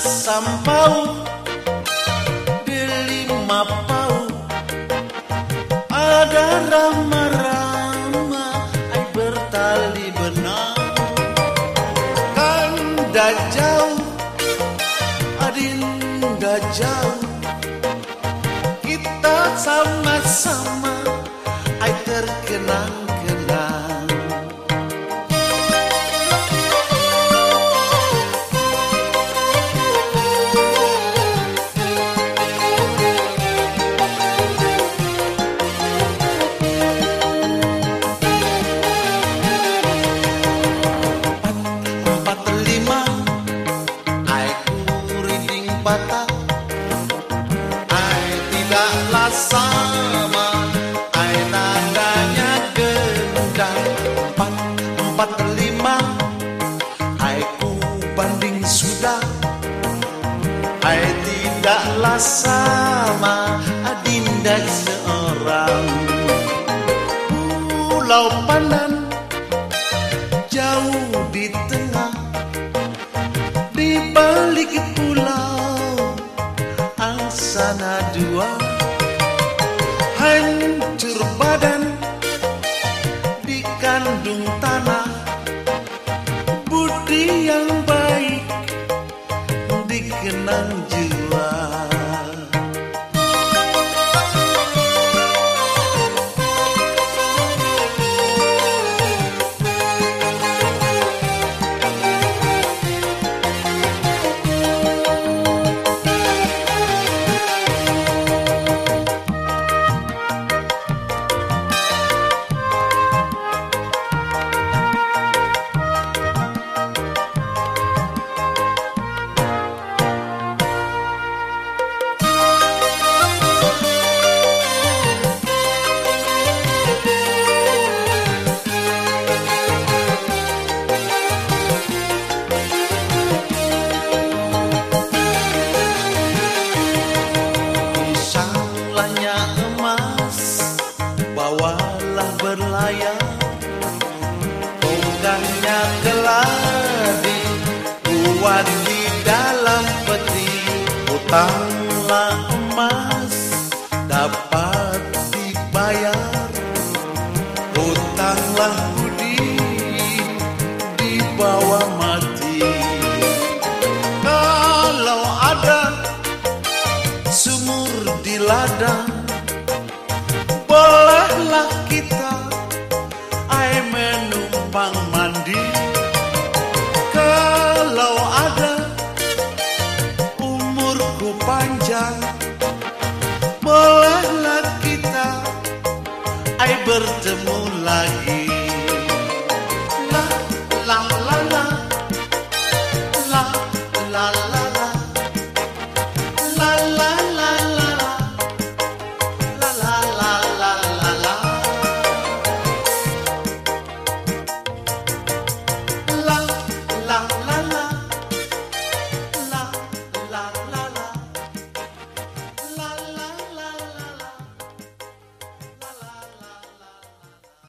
sampau di lima pau. Ada rama-rama ai bertali benang. Kan jauh adinda jauh. Kita sama-sama tidaklah sama adinda seorang pulau pandan jauh di tengah di balik pulau angsana dua hancur badan di kandung tanah budi yang baik dikenang jiwa Tongkangnya keladi Kuat di dalam peti. Utanglah emas Dapat dibayar. Utanglah budi Di bawah mati. Kalau ada sumur di ladang Bolehlah kita panjang. Bolehlah kita air bertemu lagi